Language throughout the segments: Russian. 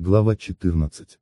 Глава 14.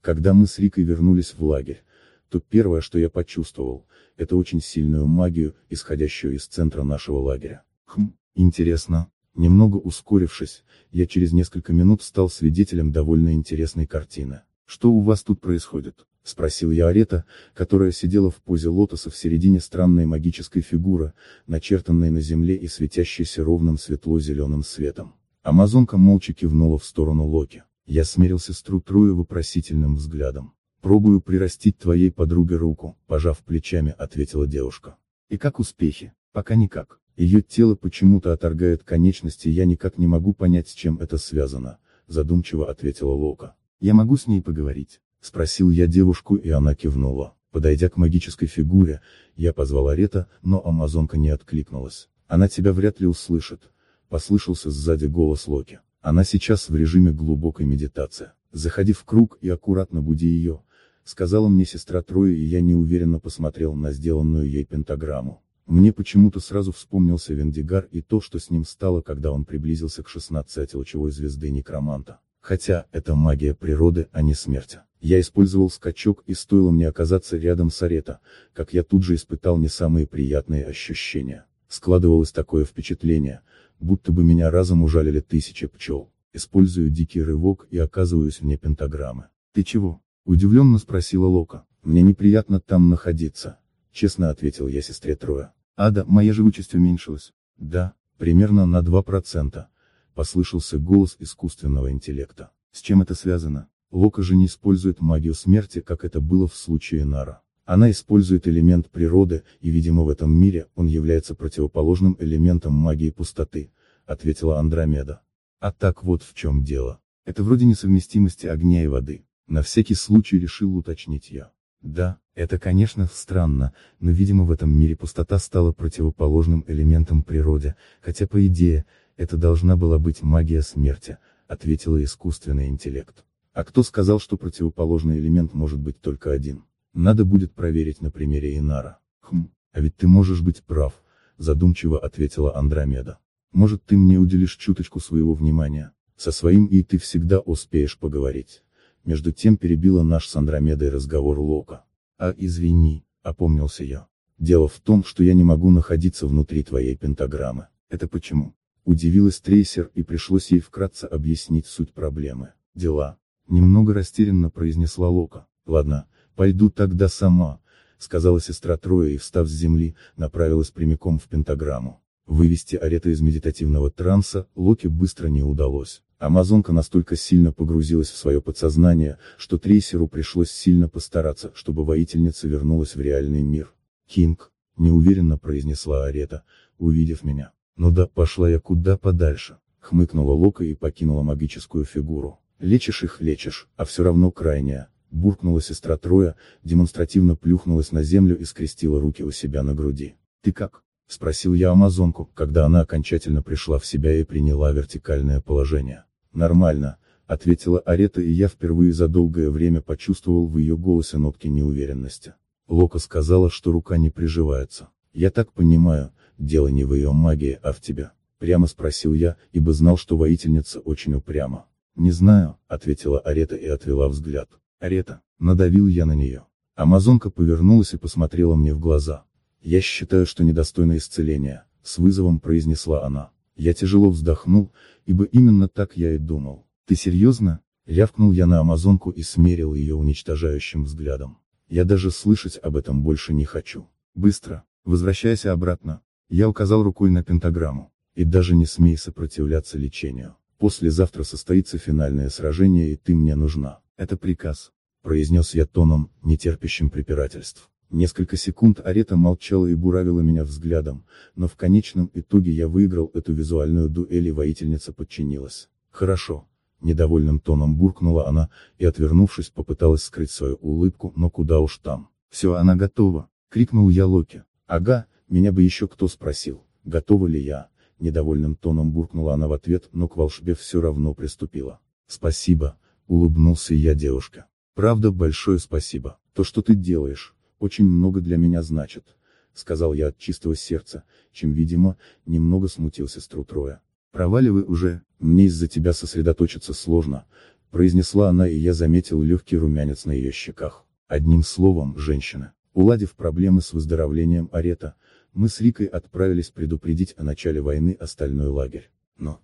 Когда мы с Рикой вернулись в лагерь, то первое, что я почувствовал, это очень сильную магию, исходящую из центра нашего лагеря. Хм, интересно. Немного ускорившись, я через несколько минут стал свидетелем довольно интересной картины. Что у вас тут происходит? — спросил я Арета, которая сидела в позе лотоса в середине странной магической фигуры, начертанной на земле и светящейся ровным светло-зеленым светом. Амазонка молча кивнула в сторону Локи. Я смерился с Трутрою вопросительным взглядом. «Пробую прирастить твоей подруге руку», — пожав плечами, ответила девушка. «И как успехи?» «Пока никак. Ее тело почему-то оторгает конечности, я никак не могу понять, с чем это связано», — задумчиво ответила Лока. «Я могу с ней поговорить?» — спросил я девушку, и она кивнула. Подойдя к магической фигуре, я позвал Арета, но амазонка не откликнулась. «Она тебя вряд ли услышит», — послышался сзади голос Локи. «Она сейчас в режиме глубокой медитации. Заходи в круг и аккуратно буди ее», — сказала мне сестра Троя и я неуверенно посмотрел на сделанную ей пентаграмму. Мне почему-то сразу вспомнился Вендигар и то, что с ним стало, когда он приблизился к 16 лучевой звезды Некроманта. Хотя, это магия природы, а не смерти. Я использовал скачок и стоило мне оказаться рядом с Арета, как я тут же испытал не самые приятные ощущения. Складывалось такое впечатление, будто бы меня разом ужалили тысячи пчел. Использую дикий рывок и оказываюсь вне пентаграммы. «Ты чего?» – удивленно спросила Лока. «Мне неприятно там находиться», – честно ответил я сестре Троя. «Ада, моя живучесть уменьшилась». «Да, примерно на 2%, – послышался голос искусственного интеллекта. «С чем это связано?» Лока же не использует магию смерти, как это было в случае Нара. Она использует элемент природы, и видимо в этом мире, он является противоположным элементом магии пустоты, ответила Андромеда. А так вот в чем дело. Это вроде несовместимости огня и воды. На всякий случай решил уточнить я. Да, это конечно странно, но видимо в этом мире пустота стала противоположным элементом природе, хотя по идее, это должна была быть магия смерти, ответила искусственный интеллект. А кто сказал, что противоположный элемент может быть только один? Надо будет проверить на примере Инара. Хм, а ведь ты можешь быть прав, задумчиво ответила Андромеда. Может ты мне уделишь чуточку своего внимания? Со своим и ты всегда успеешь поговорить. Между тем перебила наш с Андромедой разговор Лока. А извини, опомнился я. Дело в том, что я не могу находиться внутри твоей пентаграммы. Это почему? Удивилась трейсер и пришлось ей вкратце объяснить суть проблемы. Дела, Немного растерянно произнесла Лока. Ладно, пойду тогда сама, сказала сестра Троя и встав с земли, направилась прямиком в пентаграмму. Вывести Арета из медитативного транса, Локе быстро не удалось. Амазонка настолько сильно погрузилась в свое подсознание, что трейсеру пришлось сильно постараться, чтобы воительница вернулась в реальный мир. «Кинг», — неуверенно произнесла Арета, увидев меня. «Ну да, пошла я куда подальше», — хмыкнула Лока и покинула магическую фигуру. Лечишь их лечишь, а все равно крайняя. Буркнула сестра Троя, демонстративно плюхнулась на землю и скрестила руки у себя на груди. «Ты как?» — спросил я Амазонку, когда она окончательно пришла в себя и приняла вертикальное положение. «Нормально», — ответила Арета и я впервые за долгое время почувствовал в ее голосе нотки неуверенности. Лока сказала, что рука не приживается. «Я так понимаю, дело не в ее магии, а в тебя». Прямо спросил я, ибо знал, что воительница очень упряма. «Не знаю», — ответила Арета и отвела взгляд. «Арета», — надавил я на нее. Амазонка повернулась и посмотрела мне в глаза. «Я считаю, что недостойно исцеления», — с вызовом произнесла она. Я тяжело вздохнул, ибо именно так я и думал. «Ты серьезно?» — рявкнул я на Амазонку и смерил ее уничтожающим взглядом. «Я даже слышать об этом больше не хочу. Быстро, возвращайся обратно». Я указал рукой на пентаграмму. И даже не смей сопротивляться лечению. Послезавтра состоится финальное сражение и ты мне нужна. Это приказ. Произнес я тоном, не терпящим препирательств. Несколько секунд Арета молчала и буравила меня взглядом, но в конечном итоге я выиграл эту визуальную дуэль и воительница подчинилась. Хорошо. Недовольным тоном буркнула она, и отвернувшись попыталась скрыть свою улыбку, но куда уж там. Все, она готова. Крикнул я Локи. Ага, меня бы еще кто спросил, готова ли я. Недовольным тоном буркнула она в ответ, но к волшбе все равно приступила. Спасибо, улыбнулся я девушка. Правда, большое спасибо. То, что ты делаешь, очень много для меня значит, сказал я от чистого сердца, чем, видимо, немного смутился сестру Троя. Проваливай уже, мне из-за тебя сосредоточиться сложно, произнесла она и я заметил легкий румянец на ее щеках. Одним словом, женщина. Уладив проблемы с выздоровлением Арета, мы с Рикой отправились предупредить о начале войны остальной лагерь. Но,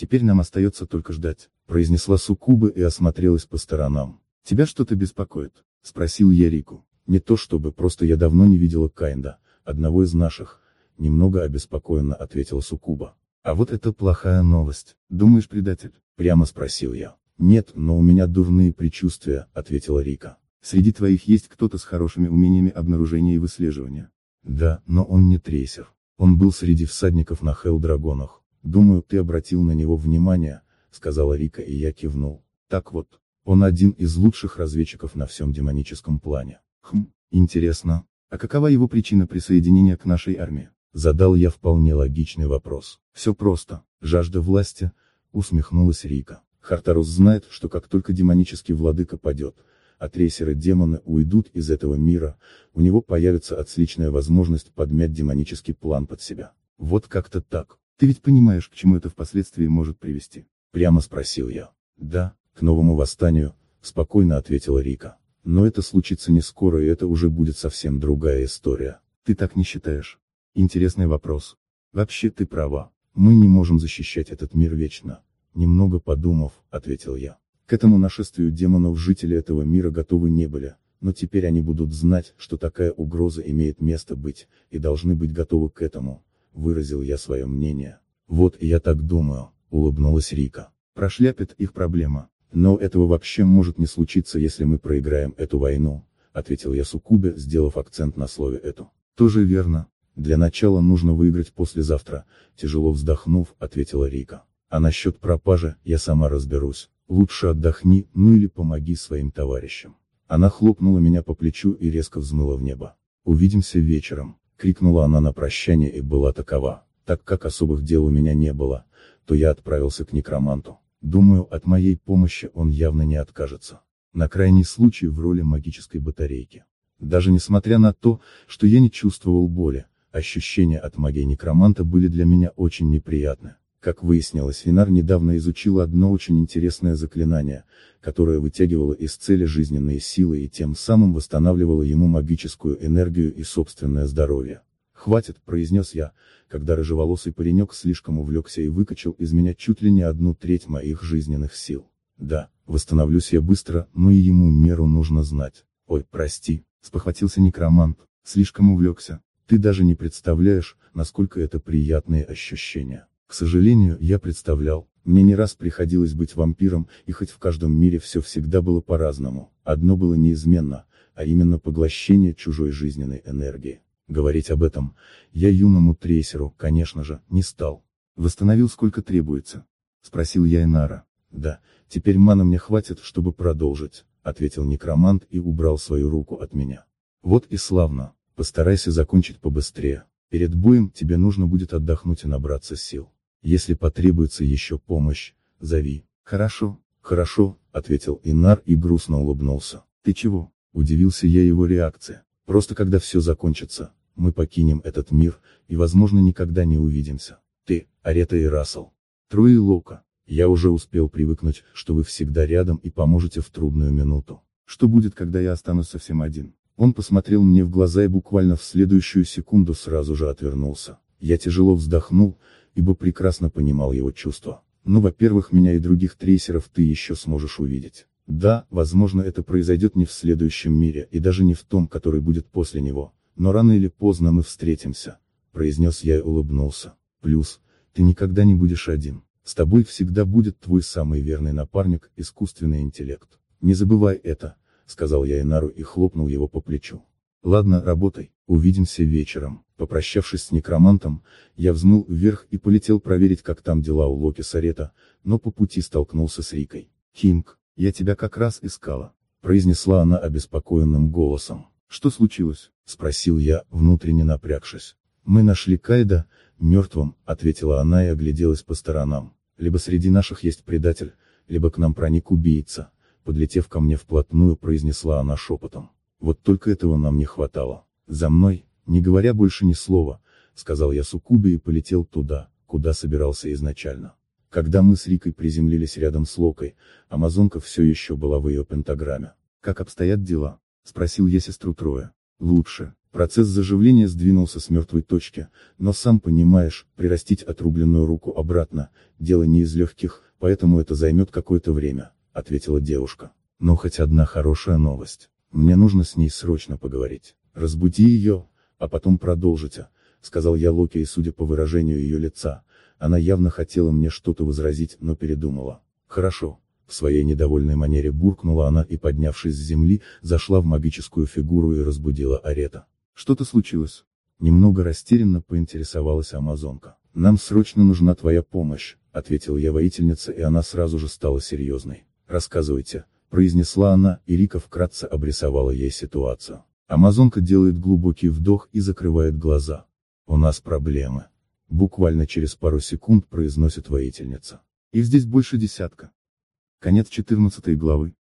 теперь нам остается только ждать, произнесла Сукуба и осмотрелась по сторонам. Тебя что-то беспокоит? Спросил я Рику. Не то чтобы, просто я давно не видела Кайнда, одного из наших. Немного обеспокоенно ответила Сукуба. А вот это плохая новость. Думаешь, предатель? Прямо спросил я. Нет, но у меня дурные предчувствия, ответила Рика. Среди твоих есть кто-то с хорошими умениями обнаружения и выслеживания? Да, но он не трейсер. Он был среди всадников на Хелл-драгонах. Думаю, ты обратил на него внимание, сказала Рика и я кивнул. Так вот, он один из лучших разведчиков на всем демоническом плане. Хм, интересно, а какова его причина присоединения к нашей армии? Задал я вполне логичный вопрос. Все просто, жажда власти, усмехнулась Рика. Хартарус знает, что как только демонический владыка падет, а трейсеры-демоны уйдут из этого мира, у него появится отличная возможность подмять демонический план под себя. Вот как-то так. Ты ведь понимаешь, к чему это впоследствии может привести? Прямо спросил я. Да, к новому восстанию, спокойно ответила Рика. Но это случится не скоро и это уже будет совсем другая история. Ты так не считаешь? Интересный вопрос. Вообще ты права. Мы не можем защищать этот мир вечно. Немного подумав, ответил я. К этому нашествию демонов жители этого мира готовы не были, но теперь они будут знать, что такая угроза имеет место быть, и должны быть готовы к этому, выразил я свое мнение. Вот я так думаю, улыбнулась Рика. Прошляпит их проблема. Но этого вообще может не случиться, если мы проиграем эту войну, ответил я Сукубе, сделав акцент на слове «эту». Тоже верно. Для начала нужно выиграть послезавтра, тяжело вздохнув, ответила Рика. А насчет пропажи, я сама разберусь. Лучше отдохни, ну или помоги своим товарищам. Она хлопнула меня по плечу и резко взмыла в небо. «Увидимся вечером», — крикнула она на прощание и была такова. Так как особых дел у меня не было, то я отправился к некроманту. Думаю, от моей помощи он явно не откажется. На крайний случай в роли магической батарейки. Даже несмотря на то, что я не чувствовал боли, ощущения от магии некроманта были для меня очень неприятны. Как выяснилось, Винар недавно изучил одно очень интересное заклинание, которое вытягивало из цели жизненные силы и тем самым восстанавливало ему магическую энергию и собственное здоровье. «Хватит», — произнес я, когда рыжеволосый паренек слишком увлекся и выкачал из меня чуть ли не одну треть моих жизненных сил. Да, восстановлюсь я быстро, но и ему меру нужно знать. Ой, прости, спохватился некромант, слишком увлекся. Ты даже не представляешь, насколько это приятные ощущения. К сожалению, я представлял, мне не раз приходилось быть вампиром, и хоть в каждом мире все всегда было по-разному, одно было неизменно, а именно поглощение чужой жизненной энергии. Говорить об этом, я юному трейсеру, конечно же, не стал. Восстановил сколько требуется? Спросил я Инара. Да, теперь мана мне хватит, чтобы продолжить, ответил некромант и убрал свою руку от меня. Вот и славно, постарайся закончить побыстрее. Перед боем тебе нужно будет отдохнуть и набраться сил. Если потребуется еще помощь, зови. Хорошо, хорошо, ответил Инар и грустно улыбнулся. Ты чего? Удивился я его реакции. Просто когда все закончится, мы покинем этот мир, и возможно никогда не увидимся. Ты, Арета и Рассел. Трое и Лока. Я уже успел привыкнуть, что вы всегда рядом и поможете в трудную минуту. Что будет, когда я останусь совсем один? Он посмотрел мне в глаза и буквально в следующую секунду сразу же отвернулся. Я тяжело вздохнул, ибо прекрасно понимал его чувства. Ну, во-первых, меня и других трейсеров ты еще сможешь увидеть. Да, возможно это произойдет не в следующем мире, и даже не в том, который будет после него, но рано или поздно мы встретимся, произнес я и улыбнулся. Плюс, ты никогда не будешь один. С тобой всегда будет твой самый верный напарник, искусственный интеллект. Не забывай это, сказал я Инару и хлопнул его по плечу. Ладно, работай, увидимся вечером. Попрощавшись с некромантом, я взмыл вверх и полетел проверить, как там дела у Локи Сарета, но по пути столкнулся с Рикой. «Хинг, я тебя как раз искала», — произнесла она обеспокоенным голосом. «Что случилось?» — спросил я, внутренне напрягшись. «Мы нашли Кайда, мертвым», — ответила она и огляделась по сторонам. «Либо среди наших есть предатель, либо к нам проник убийца», — подлетев ко мне вплотную, произнесла она шепотом. Вот только этого нам не хватало. «За мной», не говоря больше ни слова, сказал я Сукубе и полетел туда, куда собирался изначально. Когда мы с Рикой приземлились рядом с Локой, Амазонка все еще была в ее пентаграмме. «Как обстоят дела?» – спросил я сестру Троя. «Лучше. Процесс заживления сдвинулся с мертвой точки, но сам понимаешь, прирастить отрубленную руку обратно, дело не из легких, поэтому это займет какое-то время», – ответила девушка. «Но хоть одна хорошая новость. Мне нужно с ней срочно поговорить. Разбуди ее, а потом продолжите», – сказал я Локи и судя по выражению ее лица, она явно хотела мне что-то возразить, но передумала. Хорошо. В своей недовольной манере буркнула она и, поднявшись с земли, зашла в магическую фигуру и разбудила Арета. Что-то случилось? Немного растерянно поинтересовалась Амазонка. «Нам срочно нужна твоя помощь», — ответил я воительница и она сразу же стала серьезной. «Рассказывайте», — произнесла она, и Рика вкратце обрисовала ей ситуацию. Амазонка делает глубокий вдох и закрывает глаза. «У нас проблемы», буквально через пару секунд произносит воительница. Их здесь больше десятка. Конец 14 главы.